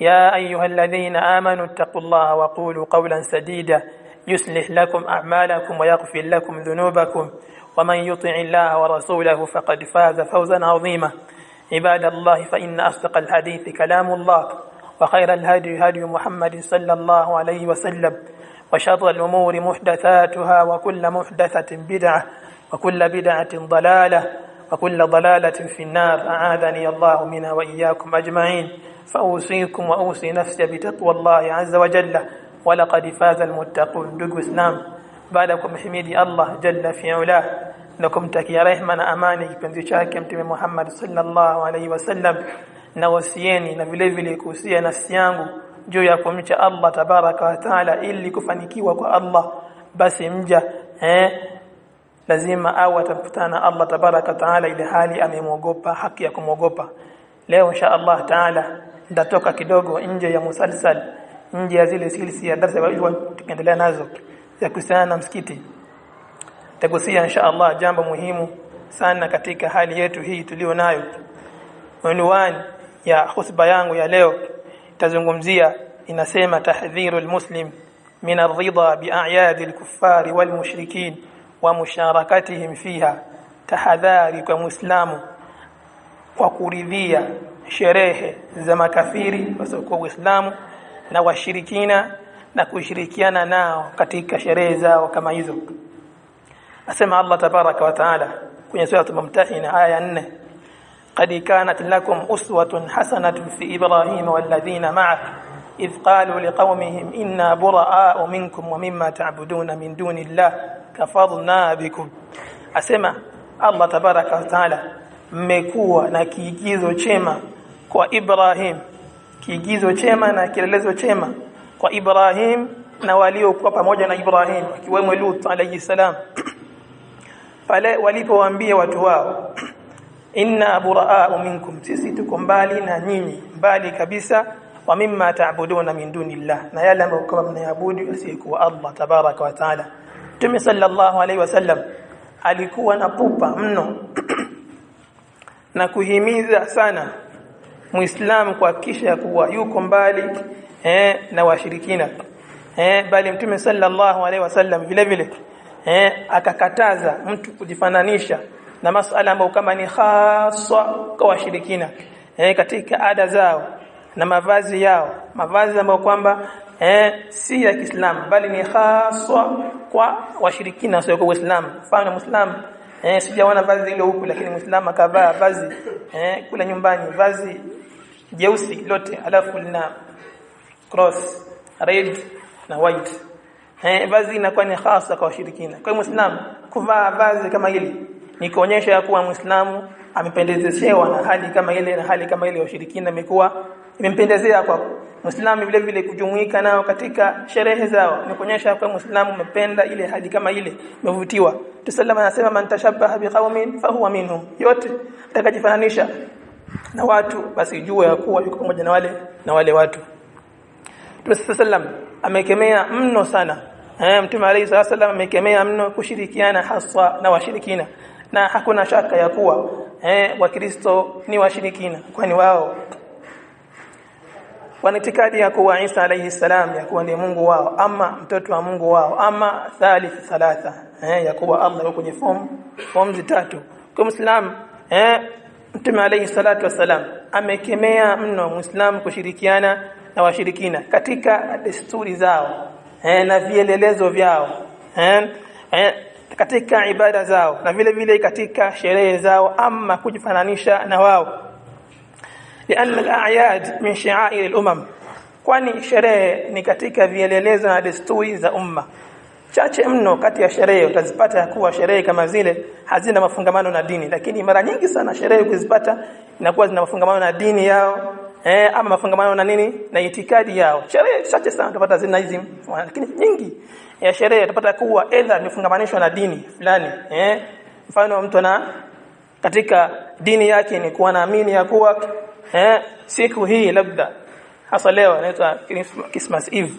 يا أيها الذين آمنوا اتقوا الله وقولوا قولا سديدا يصلح لكم أعمالكم ويغفر لكم ذنوبكم ومن يطع الله ورسوله فقد فاز فوزا عظيما. عباد الله فإن أصدق الحديث كلام الله وخير الهدي هدي محمد صلى الله عليه وسلم وشر الأمور محدثاتها وكل محدثة بدعة وكل بدعة ضلالة وكل ضلالة في النار. أعاذني الله منها وإياكم أجمعين. فأوصيكم وأوصي نفسي بتقوى الله عز وجل ولقد فاز المتقون ndugu Islam baada ya kumhimidi Allah jalla fi ula na kumtakia rehema na amani kipenzi chake mtume Muhammad sallallahu alaihi wasallam na wasieni na vile vile kuhusia nafsi yangu juu ya kumcha Allah tabaraka wa taala ili kufanikiwa kwa Allah basi mja eh lazima au atakutana Allah tabaraka wa taala ile hali amemwogopa haki ya kumwogopa leo insha Allah taala ndatoka kidogo nje ya musalsal nje ya zile silsi ya darasa ambazo tukiendelea nazo ya kuhusiana na msikiti. Tagusia insha Allah jambo muhimu sana katika hali yetu hii tulio nayo. Unwani ya khutba yangu ya leo tazungumzia inasema tahdhiru almuslim min ar-ridha bi'a'yad al-kuffari wal-mushrikin wa musharakatihim fiha. Tahadhari kwa muislamu kwa kuridhia sherehe za makafiri wasiokuwa Uislamu na washirikina na kushirikiana nao katika sherehe zao kama hizo asema Allah tabaraka wa taala kwenye sura Mumtahina aya ya 4 قد كانت لكم أسوة حسنة في إبراهيم والذين معه إذ قالوا لقومهم إنا براء منكم ومما تعبدون من دون الله كفرنا بكم أسمع الله تبارك وتعالى mmekuwa na kiigizo chema kwa Ibrahim. Kiigizo chema na kielelezo chema kwa Ibrahim na waliokuwa pamoja na Ibrahim akiwemo Lut alayhi salam. Pale walipowaambia watu wao inna buraa'u minkum sisi tuko mbali na nyinyi mbali kabisa wa mimma ta'buduna min dunillah na yale ambayo kama mnaabudu asiyekuwa Allah tabaraka wa taala. Mtume sallallahu alaihi wasallam alikuwa na pupa mno na kuhimiza sana Muislamu kuhakikisha kuwa yuko mbali eh, na washirikina eh, bali Mtume sallallahu alaihi wasallam vile vile eh, akakataza mtu kujifananisha na masala ambayo kama ni haswa kwa washirikina eh, katika ada zao na mavazi yao. Mavazi ambayo kwamba eh, si ya Kiislamu bali ni haswa kwa washirikina sio kwa Uislamu. Mfano Muislamu eh, sijaona vazi hilo huku lakini Muislamu akavaa vazi eh, kule nyumbani vazi jeusi lote alafu lina cross red na white. Eh, vazi inakuwa ni hasa kwa washirikina. Kwa Muislamu kuvaa vazi kama hili ni kuonyesha kuwa Muislamu amependezeshewa na hali kama ile na hali kama ile ya ushirikina imekuwa imempendezea kwa Muislamu vile vile kujumuika nao katika sherehe zao ni kuonyesha kwa Muislamu umependa ile hadi kama ile umevutiwa. Tusallama anasema man tashabbaha biqaumin fahuwa minhum. Yote atakajifananisha na watu basi jua ya kuwa yuko pamoja na wale na wale watu. Tusallam amekemea mno sana. Eh Mtume alayhi sallam amekemea mno kushirikiana haswa na washirikina. Na hakuna shaka ya kuwa eh wakristo ni washirikina kwani wao wanatikadi ya kuwa Isa alayhi salam ya kuwa ndiye Mungu wao ama mtoto wa Mungu wao ama thalith thalatha eh ya kuwa Allah yuko kwenye form form tatu. Kwa Muislamu eh Mtume alayhi salatu wasalam amekemea mno Muislamu kushirikiana na washirikina katika desturi zao eh na vielelezo vyao eh, eh katika ibada zao na vile vile katika sherehe zao ama kujifananisha na wao لأن الأعياد من شعائر الأمم kwani sherehe ni katika vielelezo na desturi za umma chache mno kati ya sherehe utazipata ya kuwa sherehe kama zile hazina mafungamano na dini lakini mara nyingi sana sherehe ukizipata inakuwa zina mafungamano na dini yao eh ama mafungamano na nini na itikadi yao sherehe chache sana utapata zina hizi lakini nyingi ya sherehe utapata kuwa aidha imefungamanishwa na dini fulani eh mfano mtu ana katika dini yake ni kuwa naamini ya kuwa eh siku hii labda hasa leo inaitwa Christmas Eve.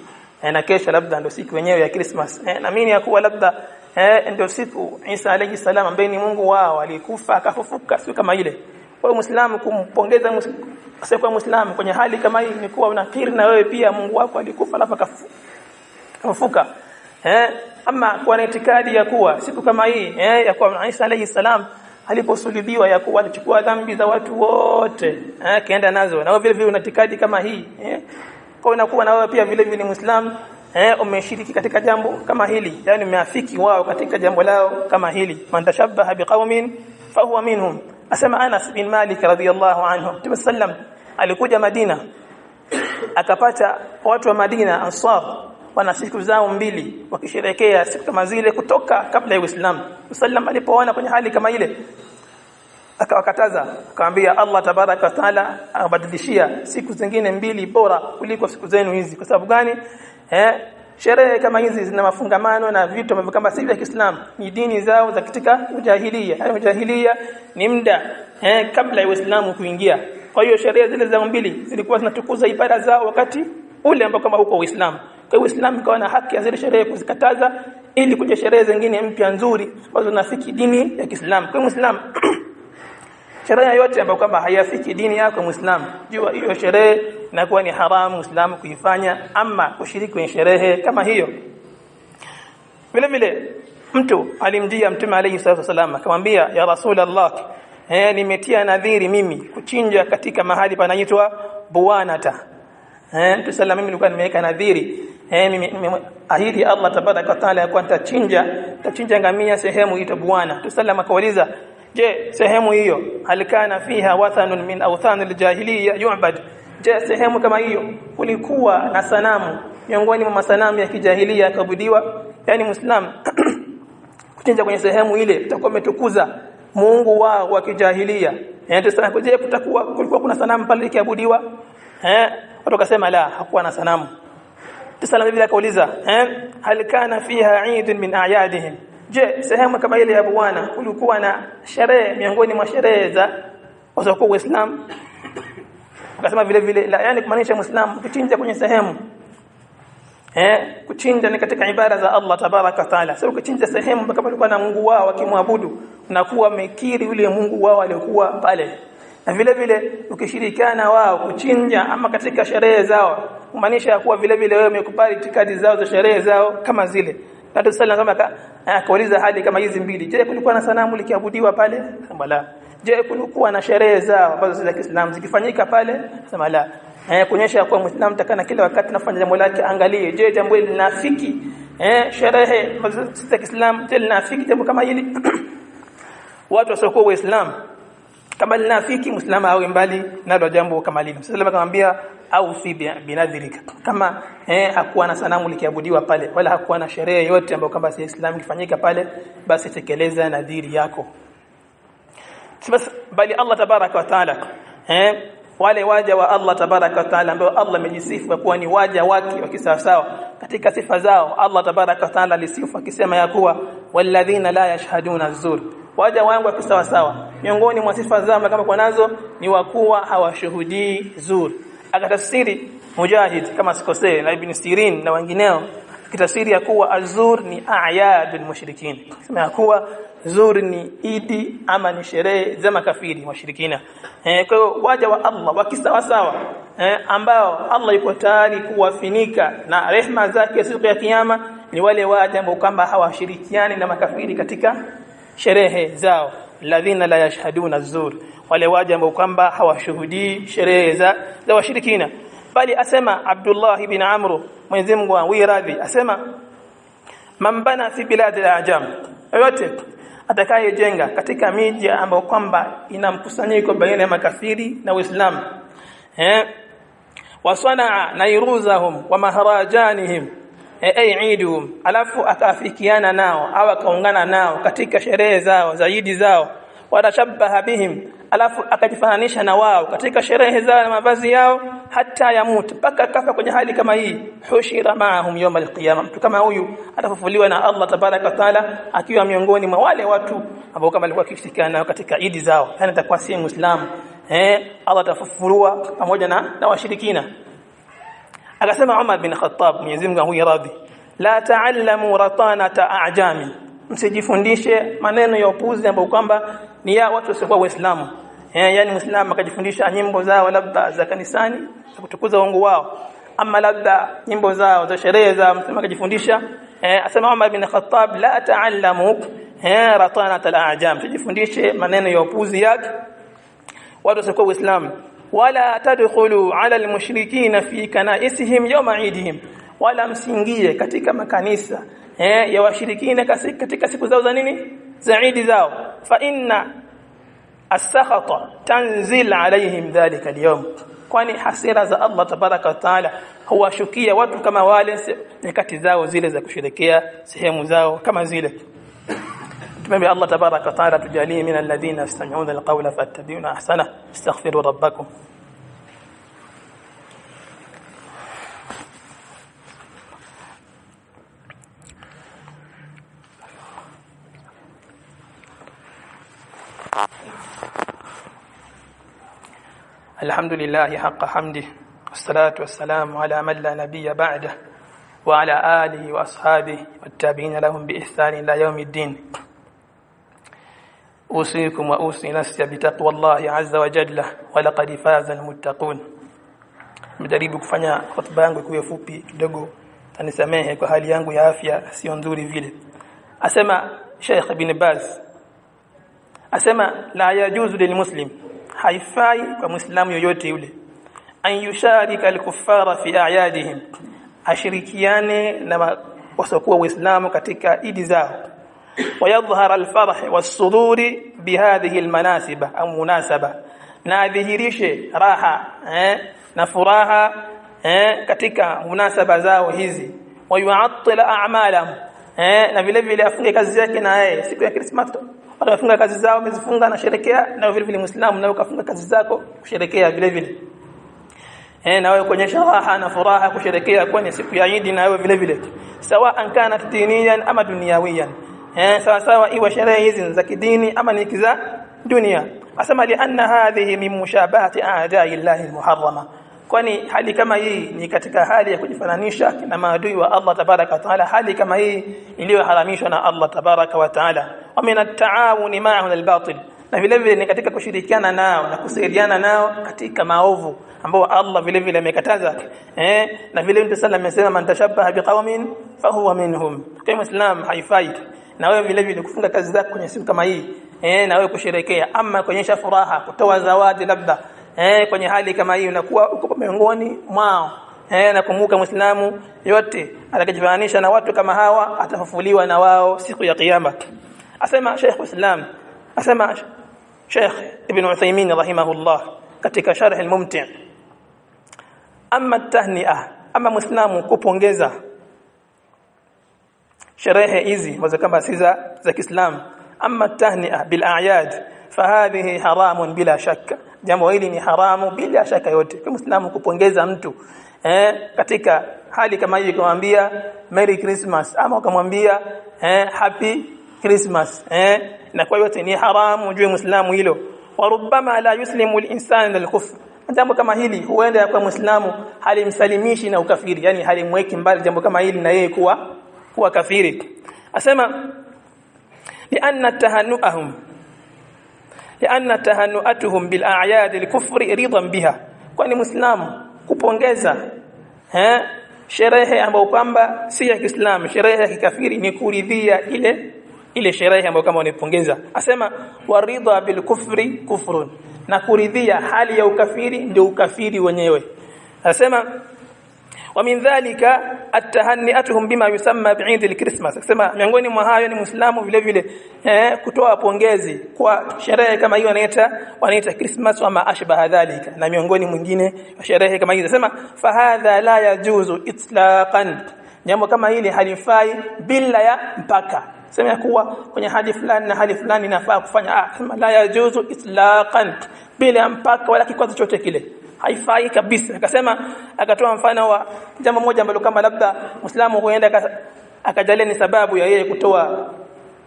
Eh, na kesho labda ndio siku yenyewe ya Christmas. Eh, naamini ya kuwa labda eh, ndio siku Isa alayhi salam ambaye ni Mungu wao alikufa akafufuka siku kama ile. Kwa Muislamu kumpongeza kwa Muislamu kwenye hali kama hii ni kuwa unakiri na wewe pia Mungu wako alikufa alafu akafufuka. Eh ama kwa itikadi ya kuwa siku kama hii eh ya kuwa Isa alayhi salam aliposulibiwa ya kuwa alichukua dhambi za watu wote eh kaenda nazo. Na vile vile una itikadi kama hii eh? Kwa unakuwa na wewe pia vile vile ni Muislamu eh umeshiriki katika jambo kama hili. Yani umeafiki wao katika jambo lao kama hili. Man tashabbaha biqaumin fahuwa minhum. Asema Anas bin Malik radhiyallahu anhu Mtume sallam alikuja Madina akapata watu wa Madina Ansar wana siku zao mbili wakisherekea siku kama zile kutoka kabla ya Uislamu. Muhammad alipoona kwenye hali kama ile akawakataza akamwambia Allah tabaraka taala abadilishia siku zingine mbili bora kuliko siku zenu hizi. Kwa sababu gani? Eh sherehe kama hizi zina mafungamano na vitu ambavyo kama si vya Kiislamu. Ni dini zao za katika ujahilia hayo ujahilia ni muda eh kabla ya Uislamu kuingia. Kwa hiyo sherehe zile za mbili zilikuwa zinatukuza ibada zao wakati ule ambao kama huko Uislamu kwa hiyo Uislamu ikawa na haki ya sherehe kuzikataza ili kuja sherehe zingine mpya nzuri ambazo nafiki dini ya Kiislamu. Kwa Muislamu sherehe yote ambayo kwamba hayafiki dini yako Muislamu jua hiyo sherehe inakuwa ni haramu Muislamu kuifanya ama kushiriki kwenye sherehe kama hiyo. Vile vile mtu alimjia mtume alayhi salatu wasallam akamwambia ya rasulullah eh nimetia nadhiri mimi kuchinja katika mahali panaitwa buwanata. Eh mtu sallam mimi nilikuwa nimeweka nadhiri eh mimi ahidi Allah tabaraka wa taala ya kuwa nitachinja nitachinja ngamia sehemu ito bwana. Tusallama kauliza je sehemu hiyo halikana fiha wathanun min awthan aljahiliya yu'bad? Je sehemu kama hiyo kulikuwa na sanamu miongoni mwa masanamu ya kijahilia yakabudiwa? Yani muislam kuchinja kwenye sehemu ile utakuwa umetukuza Mungu wao wa kijahilia yani tuseme kuje kutakuwa kulikuwa kuna sanamu pale ikiabudiwa eh watu wakasema la hakuwa na sanamu Tisala Biblia akauliza eh hal kana fiha eid min a'yadihim? Je sehemu kama ile ya bwana kulikuwa na sherehe miongoni mwa sherehe za wasokuwa Uislamu? Akasema vile vile la yani kumaanisha Muislamu kuchinja kwenye sehemu. Eh kuchinja ni katika ibada za Allah tabaraka taala. Sio kuchinja sehemu kama kulikuwa na Mungu wao wakimwabudu unakuwa mekiri yule Mungu wao aliokuwa pale na vile vile ukishirikiana wao kuchinja ama katika sherehe zao kumaanisha kuwa vile vile wewe umekubali itikadi zao za sherehe zao kama zile. Na tusala kama akauliza hali kama hizi mbili. Je kulikuwa na sanamu likiabudiwa pale? Sema la. Je kulikuwa na sherehe zao ambazo za Kiislamu? Zikifanyika pale? Sema la. Eh kuonyesha kuwa muislamu takana kila wakati nafanya jambo lake angalie je jambo hili linafiki? Eh sherehe za Kiislamu je linafiki jambo kama hili? Watu wasiokuwa waislamu kama linafiki muislamu awe mbali nalo jambo kama lile. Msalama akamwambia au fi binadhirika kama eh hakuwa na sanamu likiabudiwa pale wala hakuwa na sherehe yote ambayo kama si Islam kifanyika pale basi tekeleza nadhiri yako. Basi bali Allah tabaraka wa taala eh wale waja wa Allah tabaraka wa taala ambao Allah amejisifu kuwa ni waja wake wa kisawasawa katika sifa zao Allah tabaraka wa taala alisifu akisema ya kuwa walladhina la yashhaduna zur waja wangu wa sawa miongoni mwa sifa zao kama kwa nazo ni wakuwa hawashuhudii zuri. Akatafsiri mujahid kama sikosee na ibn sirin na wengineo. Kitafsiri ya kuwa azur ni a'yadul mushrikin. Sema ya kuwa zuri ni idi ama ni sherehe za makafiri washirikina eh kwa hiyo waja wa Allah wakisawa sawa eh, ambao Allah yuko tayari kuwafinika na rehma zake siku ya kiyama ni wale waja ambao kwamba hawashirikiani na makafiri katika sherehe zao ladhina la yashhaduna zur wale waja ambao kwamba hawashuhudii sherehe za za washirikina. Bali asema Abdullah ibn Amr Mwenyezi Mungu awiradhi asema man bana fi bilad al-ajam. Yote atakayejenga katika miji ambayo kwamba ina mkusanyiko baina ya makafiri na Uislamu eh wasanaa nairuzahum wa maharajanihim ay iduhum alafu akaafikiana nao au akaungana nao katika sherehe zao zaidi zao. Watashabaha bihim. Alafu akajifananisha na wao katika sherehe zao na mavazi yao hata yamutu mpaka kafa kwenye hali kama hii. Hushira maahum yawm alqiyama. Mtu kama huyu atafufuliwa na Allah tabaraka taala akiwa miongoni mwa wale watu ambao kama alikuwa akishirikiana nao katika idi zao. Yani atakuwa si muislamu. Eh Allah atafufuliwa pamoja na, na washirikina akasema Umar bin Khattab Mwenyezi Mungu huyu radhi. La ta'allamu ratanata a'jami. Msijifundishe maneno ya upuzi ambayo kwamba ni ya watu wasiokuwa waislamu. Eh yani muislamu akajifundisha nyimbo zao labda za kanisani za kutukuza uongo wao. Ama labda nyimbo zao za sherehe za msema akajifundisha. Eh asema Umar bin Khattab la ta'allamu eh ratanata al-a'jam msijifundishe maneno ya upuzi yake. Watu wasiokuwa waislamu wala tadkhulu ala almushrikina fi kanaisihim yawma idihim. Wala msingie katika makanisa eh ya washirikina katika siku zao za nini? Za idi zao. Fa inna as-sakhata tanzil alaihim dhalika al-yawm. Kwani hasira za Allah tabaraka wa taala huwashukia watu kama wale nyakati zao zile za kusherekea sehemu zao kama zile tumembe Allah tabaraka wa taala tujalie min alladhina yastami'una alqawla fattabi'una ahsana astaghfiru rabbakum الحمد لله حق حمده والصلاة والسلام على من لا نبي بعده وعلى آله وأصحابه والتابعين لهم بإحسان إلى يوم الدين أوصيكم وأوصي نفسي بتقوى الله عز وجل ولقد فاز المتقون mjaribu kufanya hotuba yangu ikiwe fupi kidogo tanisamehe kwa hali yangu ya afya sio nzuri vile asema Sheikh Ibn Baz asema la yajuzu lilmuslim haifai kwa muislamu yoyote yule an yusharika alkuffara fi a'yadihim ashirikiane na wasokuwa waislamu katika idi zao ويظهر الفرح والسرور بهذه المناسبة أو مناسبة نadhihirishe raha eh, na furaha eh, katika munasaba zao hizi wayuattila a'malahum eh, na vile vile afunge kazi yake na yeye siku ya Christmas wanafunga kazi zao wamezifunga na sherekea na vile vile muislamu nawe ukafunga kazi zako kusherekea vile vile eh na wewe kuonyesha raha na furaha kusherekea kwenye siku ya Eid na wewe vile vile sawa kana diniyan ama dunyawiyan eh sawa sawa iwe sherehe hizi za kidini ama ni kiza dunia. Asema li anna hadhihi min mushabahati a'da'i llahi almuharrama. Kwani hali kama hii ni katika hali ya kujifananisha na maadui wa Allah tabaraka wa taala hali kama hii iliyoharamishwa na Allah tabaraka wa taala. Wa min at-ta'awun ma'ahum al-batil. Na vile vile ni katika kushirikiana nao na kusaidiana nao katika maovu ambao Allah vile vile amekataza. Eh na vile Mtume sallallahu amesema man tashabbaha biqaumin fahuwa minhum. Kwa muislam haifai na wewe vile vile kufunga kazi zako kwenye siku kama hii eh na wewe kusherekea. Ama kuonyesha furaha kutoa zawadi labda eh kwenye hali kama hii unakuwa uko miongoni mwao. Eh na kumbuka muislamu yote atakijifananisha na watu kama hawa atafufuliwa na wao siku ya kiyama. Asema Sheikh Islam asema Sheikh Ibn Uthaymeen rahimahullah katika sharh al-mumti' amma tahni'ah ama muislamu kupongeza sherehe hizi ambazo kama si za za Kiislamu. Amma tahnia bil a'yad fahadhihi haramun bila shakka. Jambo hili ni haramu bila shaka yote. Kwa muislamu kupongeza mtu eh katika hali kama hii kumwambia merry christmas ama ukamwambia eh happy christmas eh na kwa yote ni haramu juu muislamu hilo. Warubama la yuslimu al-insan al-kufr jambo kama hili huenda kwa muislamu halimsalimishi na ukafiri yani halimweki mbali. Jambo kama hili na yeye kuwa kuwa kafiri. Asema bi anna tahannuahum li anna tahannuatuhum bil a'yad al kufri ridan biha. Kwani muslim kupongeza eh sherehe ambayo kwamba si ya islam sherehe ya kikafiri ni kuridhia ile ile sherehe ambayo kama unaipongeza asema waridha bil kufri kufrun na kuridhia hali ya ukafiri ndio ukafiri wenyewe. Asema wa min dhalika atahanniatuhum bima yusamma bi'id alchristmas akisema miongoni mwa hayo ni muislamu vile vile eh, kutoa pongezi kwa sherehe kama hiyo wanaita wanaita christmas ama ashbaha dhalika. Na miongoni mwingine sherehe kama hizo. Sema fahadha la yajuzu itlaqan. Jambo kama hili halifai bila ya mpaka. Sema ya kuwa kwenye hali fulani na hali fulani inafaa kufanya. Ah la yajuzu itlaqan. Bila mpaka wala kikwazo chochote kile haifai kabisa. Akasema akatoa mfano wa jambo moja ambalo kama labda Muislamu huenda akajalia ni sababu ya yeye kutoa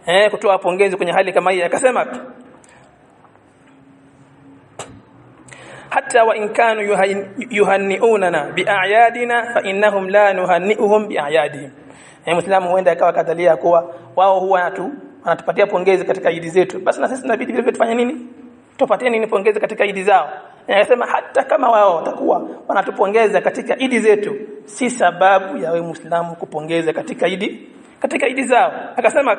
eh kutoa pongezi kwenye hali kama hii. Akasema hata wa in kanu yuhanniunana bi'ayadina fa innahum la nuhanniuhum bi'ayadihim eh muislamu huenda akawa kadhalia kuwa wao huwa tu anatupatia pongezi katika idi zetu. Basi na sisi tunabidi vile vile tufanye nini? Tupatie nini pongezi katika idi zao Anasema hata kama wao watakuwa wanatupongeza katika idi zetu, si sababu ya wewe Muislamu kupongeza katika idi katika idi zao. Akasema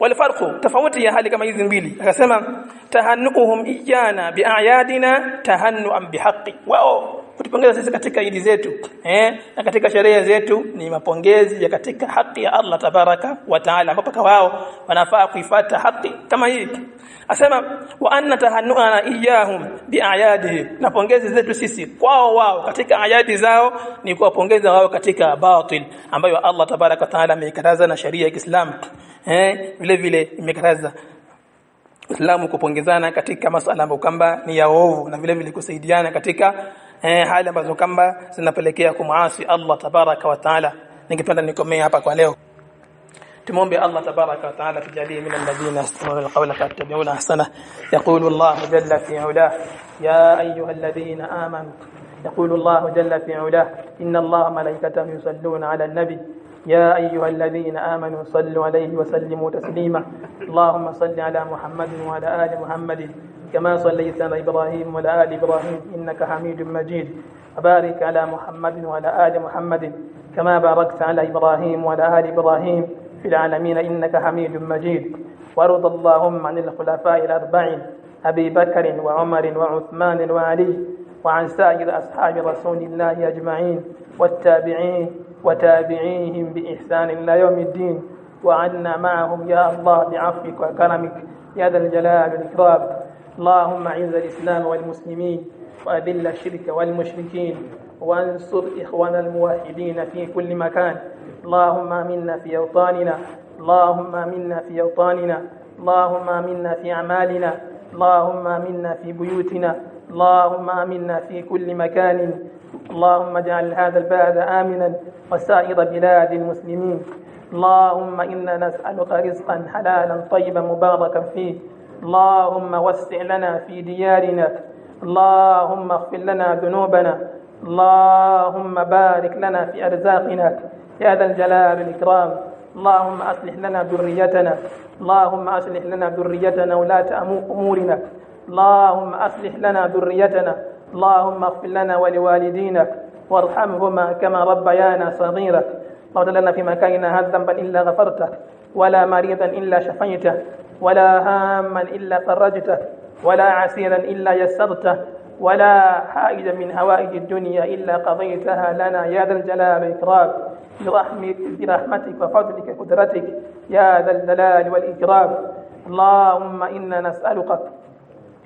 walfarqu tofauti ya hali kama hizi mbili. Akasema tahannuhum ijana biayadina tahannuan bihaqi wao kutupongeza sisi katika idi zetu eh na katika sherehe zetu ni mapongezi ya katika haki ya Allah tabaraka wa taala. Ambapo wao wanafaa kuifata haki kama hii asema wa anna tahannuana iyahum biayadihi. Na pongezi zetu sisi kwao wao katika ayadi zao ni kuwapongeza wao katika batil ambayo Allah tabaraka wa taala ameikataza na sharia ya Kiislamu. Eh vile vile imekataza Uislamu kupongezana katika masuala ambayo kwamba ni ya ovu na vile vile kusaidiana katika eh, hali ambazo kamba zinapelekea kumasi Allah tabaraka wa taala. Ningependa nikomee hapa kwa leo تمومبي الله تبارك وتعالى تجعليه من الذين يستمعون القول فيتبعون أحسنه. يقول الله جل في علاه يا أيها الذين آمنوا يقول الله جل في علاه إن الله ملائكته يصلون على النبي. يا أيها الذين آمنوا صلوا عليه وسلموا تسليما. اللهم صل على محمد وعلى آل محمد كما صليت على إبراهيم وعلى آل إبراهيم إنك حميد مجيد. وبارك على محمد وعلى آل محمد كما باركت على إبراهيم وعلى آل إبراهيم. في العالمين إنك حميد مجيد. وارض اللهم عن الخلفاء الأربعين أبي بكر وعمر وعثمان وعلي وعن سائر أصحاب رسول الله أجمعين والتابعين وتابعيهم بإحسان إلى يوم الدين. وعنا معهم يا الله بعفوك وكرمك يا ذا الجلال والإكرام. اللهم أعز الإسلام والمسلمين وأذل الشرك والمشركين وانصر إخوان الموحدين في كل مكان. اللهم آمنا في أوطاننا اللهم آمنا في أوطاننا اللهم آمنا في أعمالنا اللهم آمنا في بيوتنا اللهم آمنا في كل مكان. اللهم اجعل هذا البلد امنا وسائر بلاد المسلمين. اللهم إنا نسألك رزقا حلالا طيبا مباركا فيه. اللهم وسع لنا في ديارنا. اللهم اغفر لنا ذنوبنا. اللهم بارك لنا في أرزاقنا. يا ذا الجلال والإكرام. اللهم أصلح لنا ذريتنا. اللهم أصلح لنا ذريتنا ولاة أمورنا. اللهم أصلح لنا ذريتنا. اللهم اغفر لنا ولوالدينا. وارحمهما كما ربيانا صغيرا. اللهم لنا في مكاننا هذا ذنبا إلا غفرته ولا مريضا إلا شفيته ولا هاما إلا فرجته ولا عسيرا إلا يسرته ولا حائجا من هوائج الدنيا إلا قضيتها لنا. يا ذا الجلال والإكرام. برحمتك وفضلك وقدرتك يا ذا الجلال والإكرام. اللهم إنا نسألك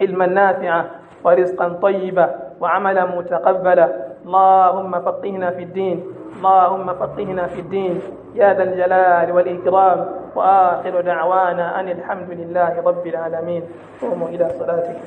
علما نافعا ورزقا طيبا وعملا متقبلا. اللهم فقهنا في الدين. اللهم فقهنا في الدين يا ذا الجلال والإكرام. وآخر دعوانا أن الحمد لله رب العالمين. قوموا إلى صلاتكم.